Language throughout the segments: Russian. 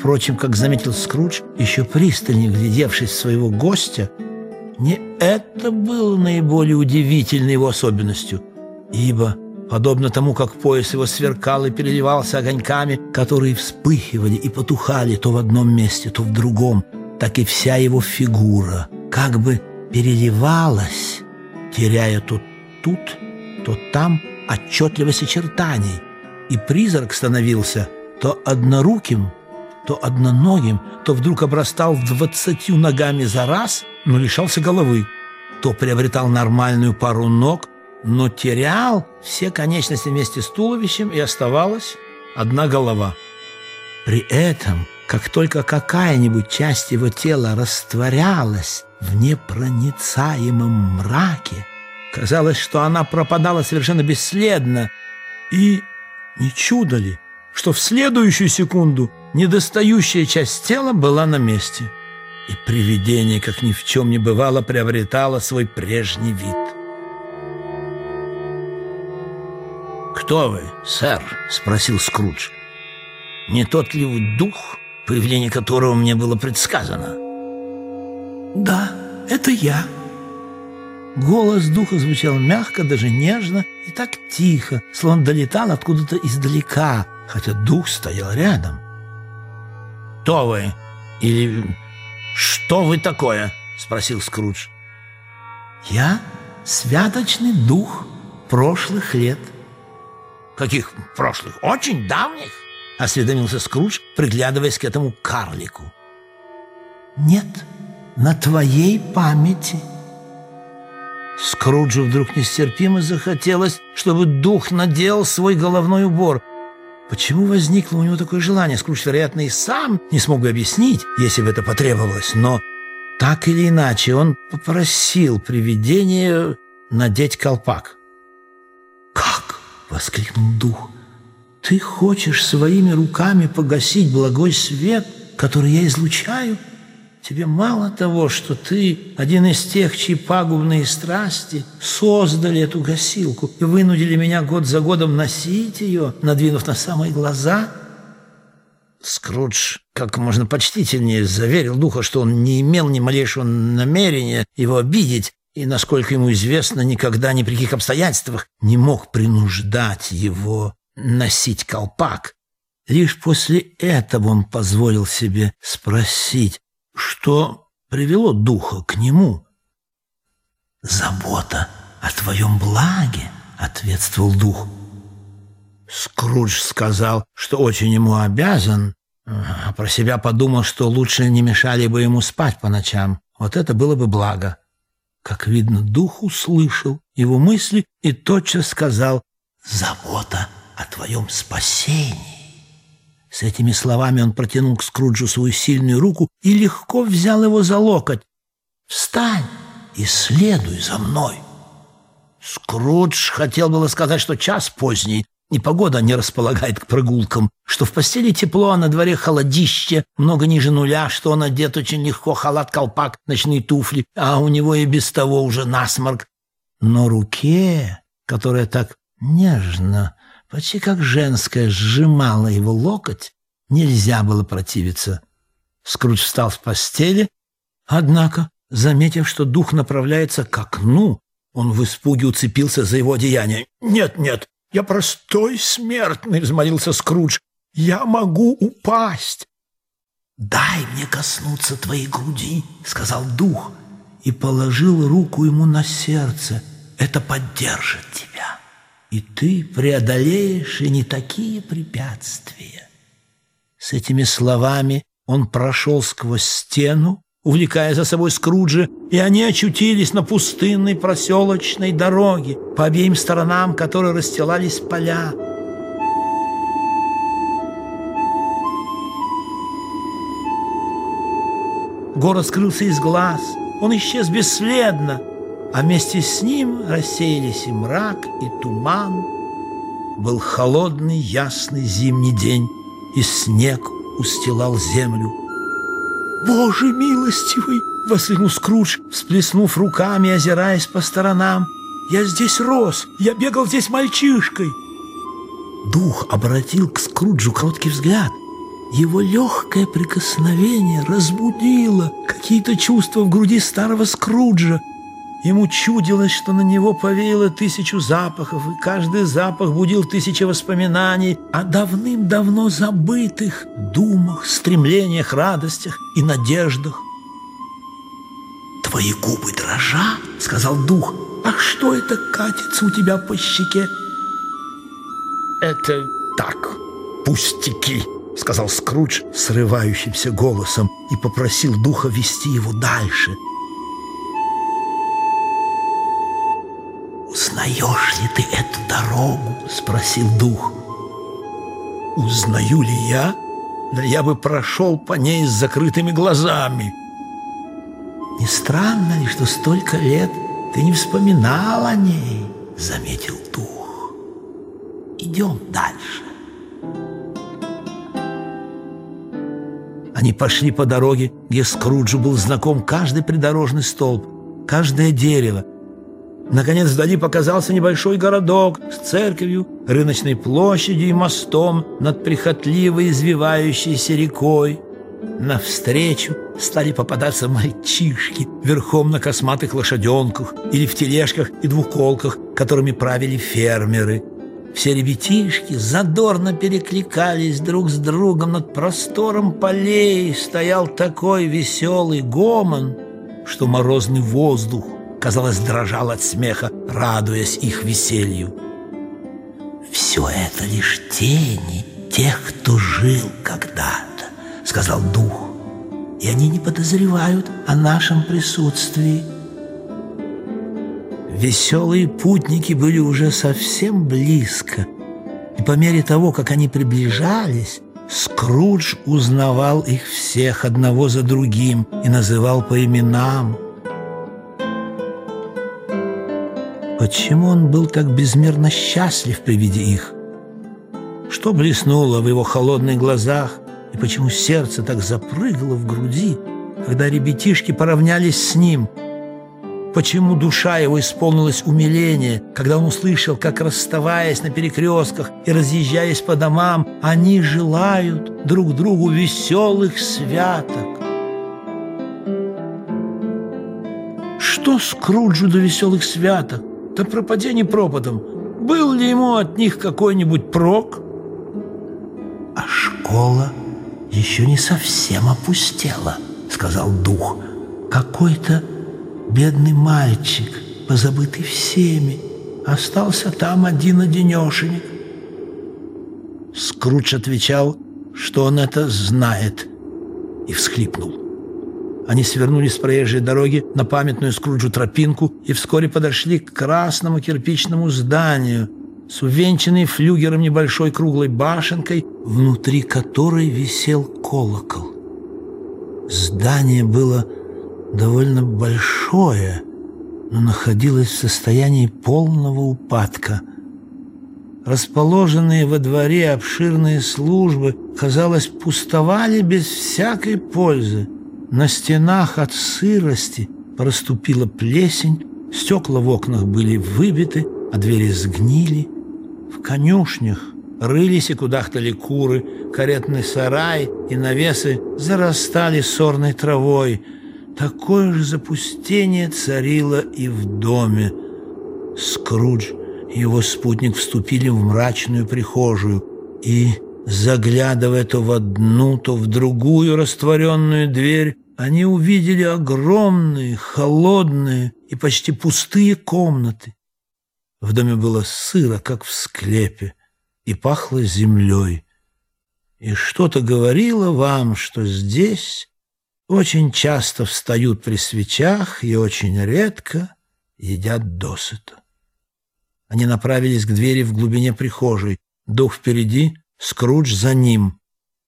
Впрочем, как заметил Скрудж, еще пристальнее глядевшись своего гостя, не это было наиболее удивительной его особенностью, ибо, подобно тому, как пояс его сверкал и переливался огоньками, которые вспыхивали и потухали то в одном месте, то в другом, так и вся его фигура как бы переливалась, теряя то тут, то там отчетливость очертаний, и призрак становился то одноруким, то одноногим, то вдруг обрастал двадцатью ногами за раз, но лишался головы, то приобретал нормальную пару ног, но терял все конечности вместе с туловищем, и оставалась одна голова. При этом, как только какая-нибудь часть его тела растворялась в непроницаемом мраке, казалось, что она пропадала совершенно бесследно, и не чудо ли, что в следующую секунду недостающая часть тела была на месте, и привидение, как ни в чем не бывало, приобретало свой прежний вид. «Кто вы, сэр?» — спросил Скрудж. «Не тот ли вы дух, появление которого мне было предсказано?» «Да, это я». Голос духа звучал мягко, даже нежно и так тихо, словно долетал откуда-то издалека, хотя дух стоял рядом. «Кто вы? Или что вы такое?» — спросил Скрудж. «Я святочный дух прошлых лет». «Каких прошлых? Очень давних?» — осведомился Скрудж, приглядываясь к этому карлику. «Нет, на твоей памяти». Скруджу вдруг нестерпимо захотелось, чтобы дух надел свой головной убор. Почему возникло у него такое желание? Скрудж, вероятно, и сам не смог бы объяснить, если бы это потребовалось, но так или иначе он попросил привидение надеть колпак. «Как?» — воскликнул дух. «Ты хочешь своими руками погасить благой свет, который я излучаю?» Тебе мало того, что ты один из тех, чьи пагубные страсти создали эту гасилку и вынудили меня год за годом носить ее, надвинув на самые глаза?» Скрудж как можно почтительнее заверил духа, что он не имел ни малейшего намерения его обидеть, и, насколько ему известно, никогда ни при каких обстоятельствах не мог принуждать его носить колпак. Лишь после этого он позволил себе спросить, что привело духа к нему? «Забота о твоем благе», — ответствовал дух. Скрудж сказал, что очень ему обязан, а про себя подумал, что лучше не мешали бы ему спать по ночам. Вот это было бы благо. Как видно, дух услышал его мысли и тотчас сказал «Забота о твоем спасении». С этими словами он протянул к Скруджу свою сильную руку и легко взял его за локоть. «Встань и следуй за мной!» Скрудж хотел было сказать, что час поздний, и погода не располагает к прогулкам, что в постели тепло, а на дворе холодище, много ниже нуля, что он одет очень легко, халат-колпак, ночные туфли, а у него и без того уже насморк. Но руке, которая так нежно почти как женская, сжимала его локоть, нельзя было противиться. Скрудж встал с постели, однако, заметив, что дух направляется к окну, он в испуге уцепился за его одеяние. «Нет, нет, я простой смертный», — взмолился Скрудж. «Я могу упасть». «Дай мне коснуться твоей груди», — сказал дух, и положил руку ему на сердце. «Это поддержит тебя» и ты преодолеешь и не такие препятствия. С этими словами он прошел сквозь стену, увлекая за собой Скруджа, и они очутились на пустынной проселочной дороге, по обеим сторонам которой расстилались поля. Город скрылся из глаз, он исчез бесследно, а вместе с ним рассеялись и мрак, и туман. Был холодный ясный зимний день, и снег устилал землю. «Боже милостивый!» — воскликнул Скрудж, всплеснув руками озираясь по сторонам. «Я здесь рос, я бегал здесь мальчишкой!» Дух обратил к Скруджу короткий взгляд, Его легкое прикосновение разбудило какие-то чувства в груди старого Скруджа. Ему чудилось, что на него повеяло тысячу запахов, и каждый запах будил тысячи воспоминаний о давным-давно забытых думах, стремлениях, радостях и надеждах. «Твои губы дрожат», — сказал дух. «А что это катится у тебя по щеке?» «Это так, пустяки», — сказал Скрудж срывающимся голосом и попросил духа вести его дальше. «Узнаешь ли ты эту дорогу?» — спросил дух. «Узнаю ли я? Да я бы прошел по ней с закрытыми глазами». «Не странно ли, что столько лет ты не вспоминал о ней?» — заметил дух. «Идем дальше». Они пошли по дороге, где Скруджу был знаком каждый придорожный столб, каждое дерево. Наконец вдали показался небольшой городок с церковью, рыночной площадью и мостом над прихотливо извивающейся рекой. Навстречу стали попадаться мальчишки верхом на косматых лошаденках или в тележках и двуколках, которыми правили фермеры. Все ребятишки задорно перекликались друг с другом над простором полей. Стоял такой веселый гомон, что морозный воздух, казалось, дрожал от смеха, радуясь их веселью. «Все это лишь тени тех, кто жил когда-то», — сказал дух. «И они не подозревают о нашем присутствии». Веселые путники были уже совсем близко, и по мере того, как они приближались, Скрудж узнавал их всех одного за другим и называл по именам. Почему он был так безмерно счастлив при виде их? Что блеснуло в его холодных глазах, и почему сердце так запрыгало в груди, когда ребятишки поравнялись с ним – Почему душа его исполнилась умиления, когда он услышал, как, расставаясь на перекрестках и разъезжаясь по домам, они желают друг другу веселых святок? Что Скруджу до веселых святок? Да пропади пропадом. Был ли ему от них какой-нибудь прок? А школа еще не совсем опустела, сказал дух. Какой-то Бедный мальчик, позабытый всеми, остался там один-одинешенек. Скрудж отвечал, что он это знает, и всхлипнул. Они свернули с проезжей дороги на памятную Скруджу тропинку и вскоре подошли к красному кирпичному зданию с увенчанной флюгером небольшой круглой башенкой, внутри которой висел колокол. Здание было довольно большое, но находилось в состоянии полного упадка. Расположенные во дворе обширные службы, казалось, пустовали без всякой пользы. На стенах от сырости проступила плесень, стекла в окнах были выбиты, а двери сгнили. В конюшнях рылись и кудахтали куры, каретный сарай и навесы зарастали сорной травой – Такое же запустение царило и в доме. Скрудж и его спутник вступили в мрачную прихожую и, заглядывая то в одну, то в другую растворенную дверь, они увидели огромные, холодные и почти пустые комнаты. В доме было сыро, как в склепе, и пахло землей. И что-то говорило вам, что здесь очень часто встают при свечах и очень редко едят досыта. Они направились к двери в глубине прихожей. Дух впереди, Скрудж за ним.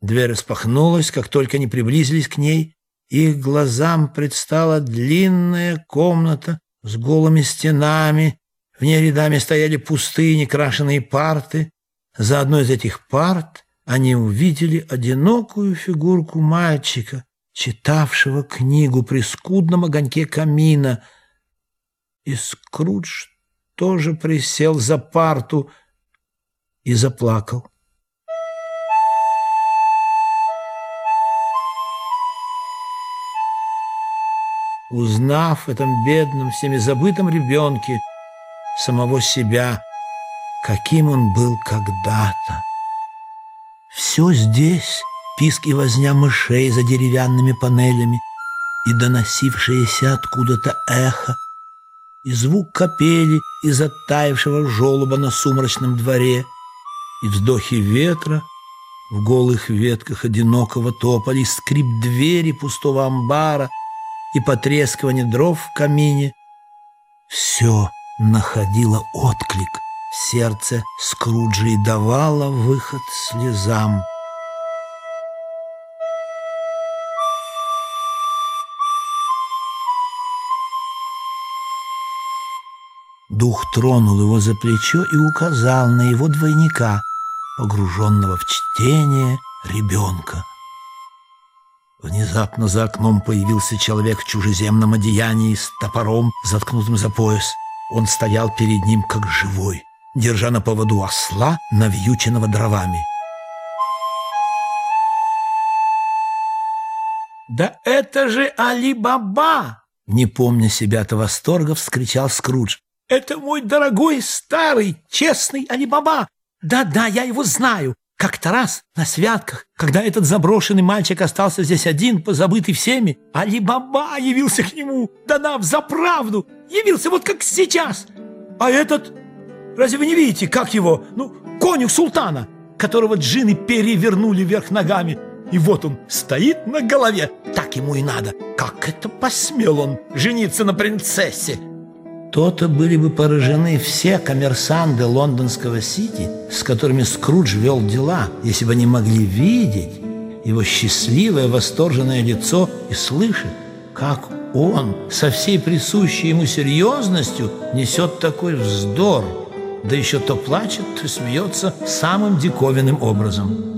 Дверь распахнулась, как только они приблизились к ней. Их глазам предстала длинная комната с голыми стенами. В ней рядами стояли пустые некрашенные парты. За одной из этих парт они увидели одинокую фигурку мальчика, читавшего книгу при скудном огоньке камина. И Скрудж тоже присел за парту и заплакал. Узнав в этом бедном, всеми забытом ребенке самого себя, каким он был когда-то. Все здесь, писк и возня мышей за деревянными панелями, и доносившееся откуда-то эхо, и звук капели из оттаившего желоба на сумрачном дворе, и вздохи ветра в голых ветках одинокого тополя, и скрип двери пустого амбара, и потрескивание дров в камине. Все находило отклик сердце Скруджа и давало выход слезам. Дух тронул его за плечо и указал на его двойника, погруженного в чтение ребенка. Внезапно за окном появился человек в чужеземном одеянии с топором, заткнутым за пояс. Он стоял перед ним как живой, держа на поводу осла, навьюченного дровами. «Да это же Али-Баба!» Не помня себя от восторга, вскричал Скрудж. Это мой дорогой, старый, честный Алибаба. Да-да, я его знаю. Как-то раз на святках, когда этот заброшенный мальчик остался здесь один, позабытый всеми, Алибаба явился к нему, да нам за правду, явился вот как сейчас. А этот, разве вы не видите, как его, ну, конюх султана, которого джины перевернули вверх ногами, и вот он стоит на голове, так ему и надо. Как это посмел он жениться на принцессе? То-то были бы поражены все коммерсанты лондонского Сити, с которыми Скрудж вел дела, если бы они могли видеть его счастливое, восторженное лицо и слышать, как он со всей присущей ему серьезностью несет такой вздор, да еще то плачет, то смеется самым диковинным образом.